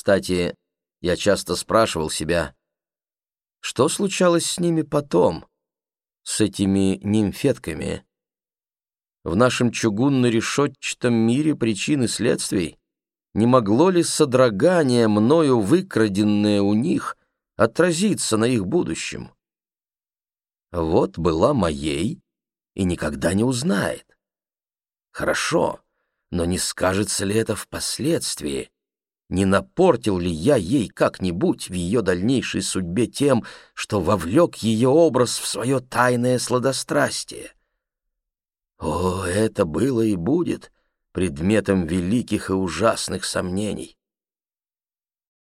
Кстати, я часто спрашивал себя, что случалось с ними потом, с этими нимфетками? В нашем чугунно-решетчатом мире причин и следствий не могло ли содрогание, мною выкраденное у них, отразиться на их будущем? Вот была моей и никогда не узнает. Хорошо, но не скажется ли это впоследствии? Не напортил ли я ей как-нибудь в ее дальнейшей судьбе тем, что вовлек ее образ в свое тайное сладострастие? О, это было и будет предметом великих и ужасных сомнений.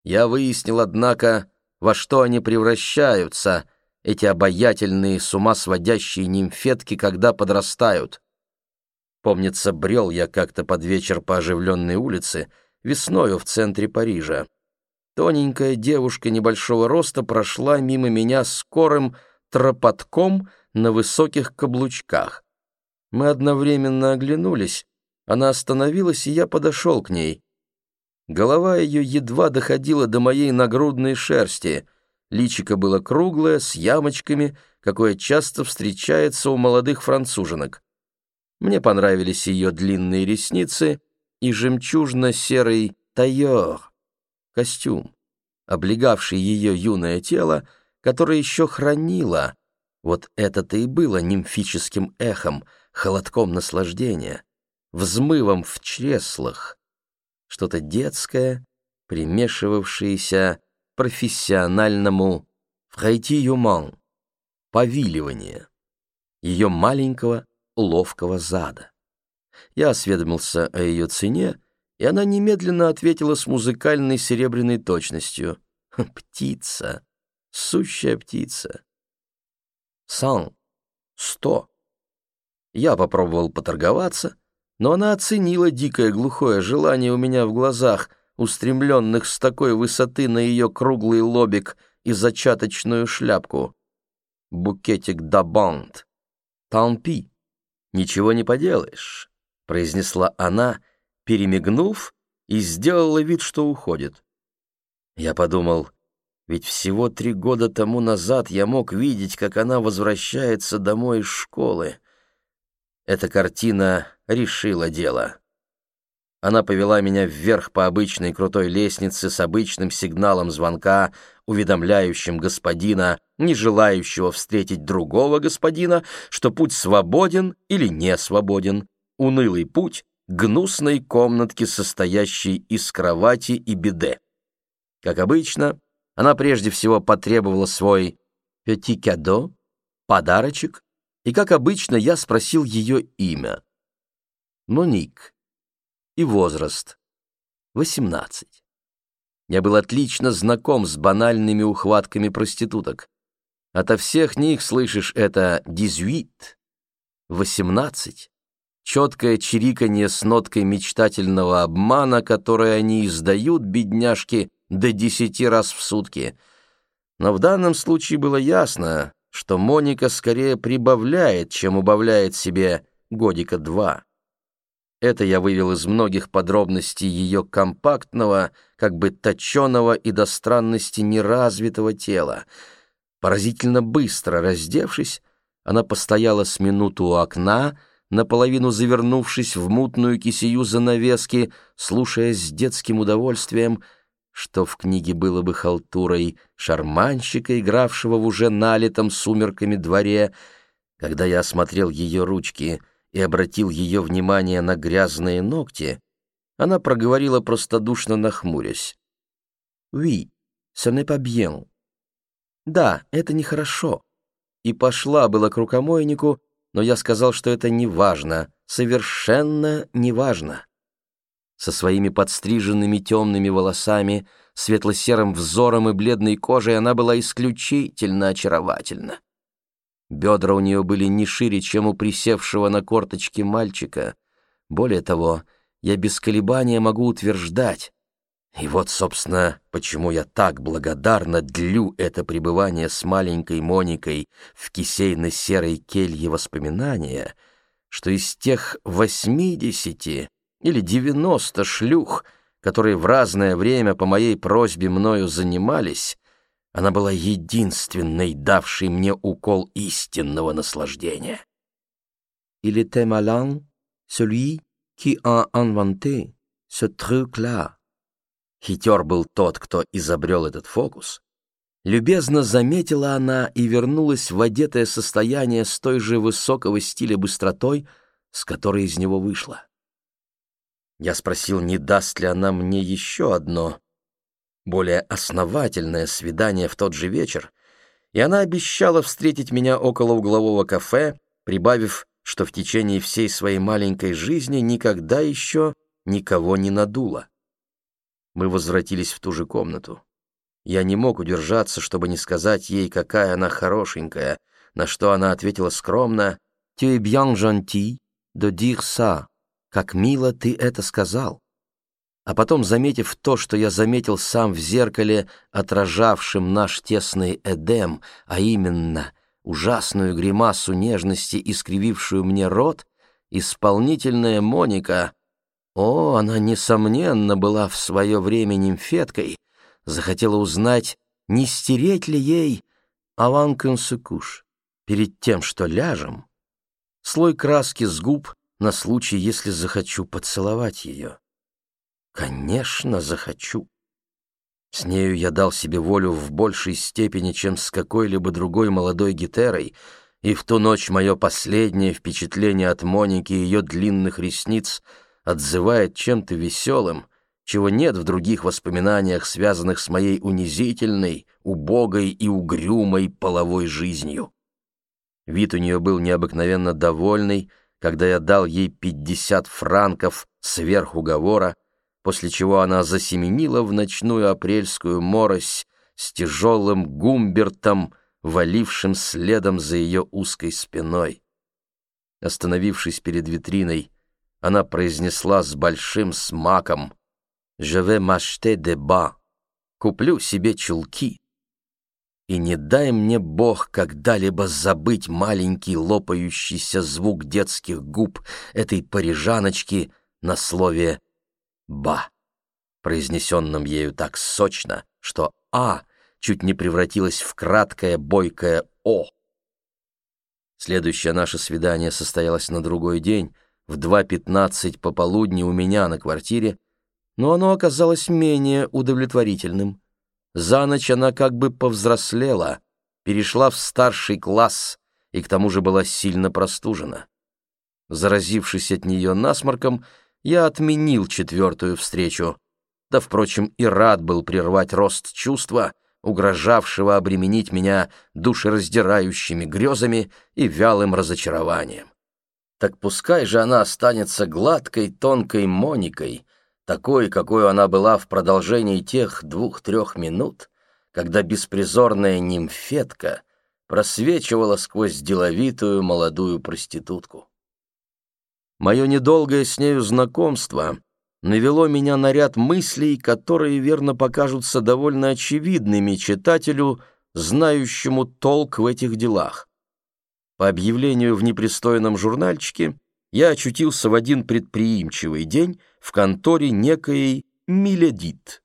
Я выяснил, однако, во что они превращаются, эти обаятельные, с ума сводящие нимфетки, когда подрастают. Помнится, брел я как-то под вечер по оживленной улице, весною в центре Парижа. Тоненькая девушка небольшого роста прошла мимо меня скорым тропотком на высоких каблучках. Мы одновременно оглянулись, она остановилась, и я подошел к ней. Голова ее едва доходила до моей нагрудной шерсти, личико было круглое, с ямочками, какое часто встречается у молодых француженок. Мне понравились ее длинные ресницы и жемчужно-серый тайор, костюм, облегавший ее юное тело, которое еще хранило, вот это-то и было нимфическим эхом, холодком наслаждения, взмывом в чреслах, что-то детское, примешивавшееся профессиональному фрейти-юман, повиливание ее маленького ловкого зада. Я осведомился о ее цене, и она немедленно ответила с музыкальной серебряной точностью. «Птица! Сущая птица!» «Сан! Сто!» Я попробовал поторговаться, но она оценила дикое глухое желание у меня в глазах, устремленных с такой высоты на ее круглый лобик и зачаточную шляпку. Букетик да банд. Танпи. «Ничего не поделаешь», — произнесла она, перемигнув, и сделала вид, что уходит. Я подумал, ведь всего три года тому назад я мог видеть, как она возвращается домой из школы. Эта картина решила дело. Она повела меня вверх по обычной крутой лестнице с обычным сигналом звонка, уведомляющим господина, не желающего встретить другого господина, что путь свободен или не свободен. Унылый путь гнусной комнатки, состоящей из кровати и биде. Как обычно, она прежде всего потребовала свой «petit cadeau» — подарочек, и, как обычно, я спросил ее имя. Моник и возраст — 18. Я был отлично знаком с банальными ухватками проституток. Ото всех них слышишь это «дизюит», «восемнадцать», четкое чириканье с ноткой мечтательного обмана, которое они издают, бедняжки, до десяти раз в сутки. Но в данном случае было ясно, что Моника скорее прибавляет, чем убавляет себе годика два. Это я вывел из многих подробностей ее компактного, как бы точеного и до странности неразвитого тела. Поразительно быстро раздевшись, она постояла с минуту у окна, наполовину завернувшись в мутную кисею занавески, слушая с детским удовольствием, что в книге было бы халтурой шарманщика, игравшего в уже налитом сумерками дворе, когда я осмотрел ее ручки — и обратил ее внимание на грязные ногти, она проговорила простодушно нахмурясь. «Oui, ce n'est pas bien». «Да, это нехорошо». И пошла было к рукомойнику, но я сказал, что это не важно, совершенно не важно. Со своими подстриженными темными волосами, светло-серым взором и бледной кожей она была исключительно очаровательна. Бедра у нее были не шире, чем у присевшего на корточки мальчика. Более того, я без колебания могу утверждать, и вот, собственно, почему я так благодарно длю это пребывание с маленькой Моникой в кисейно-серой келье воспоминания, что из тех восьмидесяти или девяносто шлюх, которые в разное время по моей просьбе мною занимались, она была единственной, давшей мне укол истинного наслаждения. Il était malin, celui qui a inventé ce truc-là. Хитер был тот, кто изобрел этот фокус. Любезно заметила она и вернулась в одетое состояние с той же высокого стиля быстротой, с которой из него вышла. Я спросил, не даст ли она мне еще одно, более основательное свидание в тот же вечер, и она обещала встретить меня около углового кафе, прибавив, что в течение всей своей маленькой жизни никогда еще никого не надула. Мы возвратились в ту же комнату. Я не мог удержаться, чтобы не сказать ей, какая она хорошенькая, на что она ответила скромно «Tu es bien gentil de dire ça». Как мило ты это сказал. А потом, заметив то, что я заметил сам в зеркале, отражавшем наш тесный Эдем, а именно ужасную гримасу нежности, искривившую мне рот, исполнительная Моника, о, она, несомненно, была в свое время нимфеткой, захотела узнать, не стереть ли ей аван консекуш перед тем, что ляжем, слой краски с губ на случай, если захочу поцеловать ее. Конечно, захочу. С нею я дал себе волю в большей степени, чем с какой-либо другой молодой гитерой, и в ту ночь мое последнее впечатление от Моники и ее длинных ресниц отзывает чем-то веселым, чего нет в других воспоминаниях, связанных с моей унизительной, убогой и угрюмой половой жизнью. Вид у нее был необыкновенно довольный, когда я дал ей пятьдесят франков сверх уговора, после чего она засеменила в ночную апрельскую морось с тяжелым гумбертом, валившим следом за ее узкой спиной. Остановившись перед витриной, она произнесла с большим смаком «Je vais m'acheter des bas» — «Куплю себе чулки». И не дай мне Бог когда-либо забыть маленький лопающийся звук детских губ этой парижаночки на слове «ба», произнесенном ею так сочно, что «а» чуть не превратилось в краткое бойкое «о». Следующее наше свидание состоялось на другой день, в 2.15 пополудни у меня на квартире, но оно оказалось менее удовлетворительным. За ночь она как бы повзрослела, перешла в старший класс и к тому же была сильно простужена. Заразившись от нее насморком, я отменил четвертую встречу. Да, впрочем, и рад был прервать рост чувства, угрожавшего обременить меня душераздирающими грезами и вялым разочарованием. Так пускай же она останется гладкой, тонкой Моникой, такой, какой она была в продолжении тех двух-трех минут, когда беспризорная нимфетка просвечивала сквозь деловитую молодую проститутку. Мое недолгое с нею знакомство навело меня на ряд мыслей, которые верно покажутся довольно очевидными читателю, знающему толк в этих делах. По объявлению в непристойном журнальчике я очутился в один предприимчивый день в конторе некой Миледит,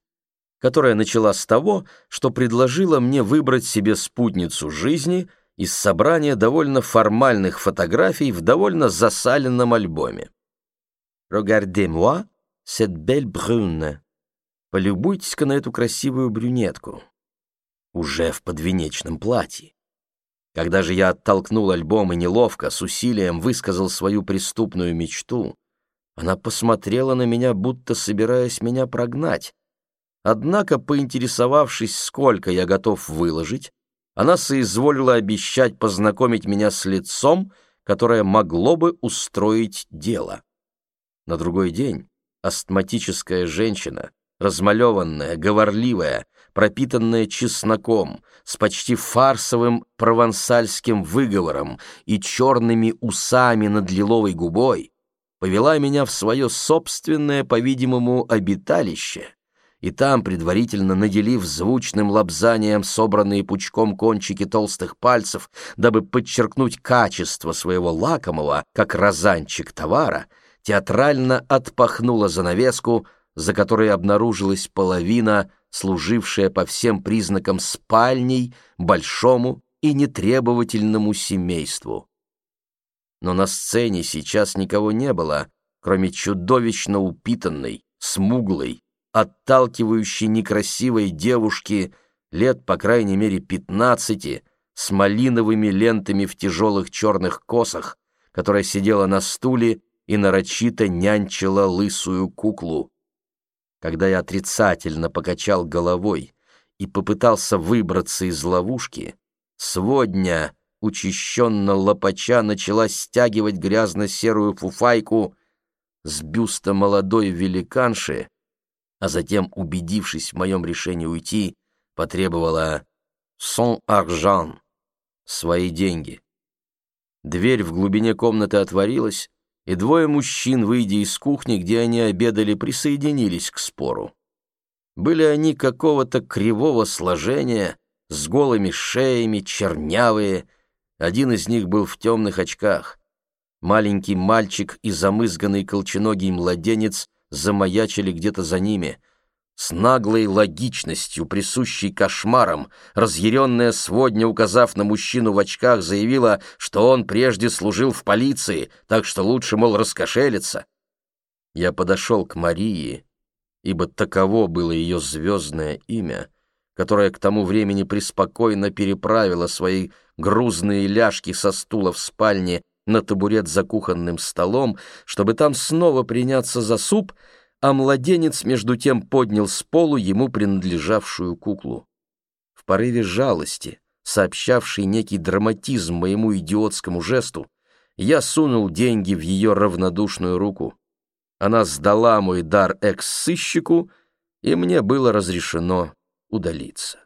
которая начала с того, что предложила мне выбрать себе спутницу жизни из собрания довольно формальных фотографий в довольно засаленном альбоме. «Regardez-moi cette belle brune». Полюбуйтесь-ка на эту красивую брюнетку. Уже в подвенечном платье. Когда же я оттолкнул альбом и неловко, с усилием высказал свою преступную мечту, она посмотрела на меня, будто собираясь меня прогнать. Однако, поинтересовавшись, сколько я готов выложить, она соизволила обещать познакомить меня с лицом, которое могло бы устроить дело. На другой день астматическая женщина, размалеванная, говорливая, пропитанная чесноком, с почти фарсовым провансальским выговором и черными усами над лиловой губой, повела меня в свое собственное, по-видимому, обиталище, и там, предварительно наделив звучным лобзанием собранные пучком кончики толстых пальцев, дабы подчеркнуть качество своего лакомого, как розанчик товара, театрально отпахнула занавеску, за которой обнаружилась половина, служившая по всем признакам спальней большому и нетребовательному семейству. Но на сцене сейчас никого не было, кроме чудовищно упитанной, смуглой, отталкивающей некрасивой девушки лет, по крайней мере, пятнадцати, с малиновыми лентами в тяжелых черных косах, которая сидела на стуле и нарочито нянчила лысую куклу. Когда я отрицательно покачал головой и попытался выбраться из ловушки, сводня, учащенно лопача, начала стягивать грязно-серую фуфайку с бюста молодой великанши, а затем, убедившись в моем решении уйти, потребовала «сон аржан» — свои деньги. Дверь в глубине комнаты отворилась, и двое мужчин, выйдя из кухни, где они обедали, присоединились к спору. Были они какого-то кривого сложения, с голыми шеями, чернявые. Один из них был в темных очках. Маленький мальчик и замызганный колченогий младенец замаячили где-то за ними. С наглой логичностью, присущей кошмарам, разъяренная сводня, указав на мужчину в очках, заявила, что он прежде служил в полиции, так что лучше, мол, раскошелиться. Я подошел к Марии, ибо таково было ее звездное имя, которое к тому времени преспокойно переправила свои грузные ляжки со стула в спальне на табурет за кухонным столом, чтобы там снова приняться за суп, а младенец между тем поднял с полу ему принадлежавшую куклу. В порыве жалости, сообщавший некий драматизм моему идиотскому жесту, я сунул деньги в ее равнодушную руку. Она сдала мой дар экс-сыщику, и мне было разрешено удалиться.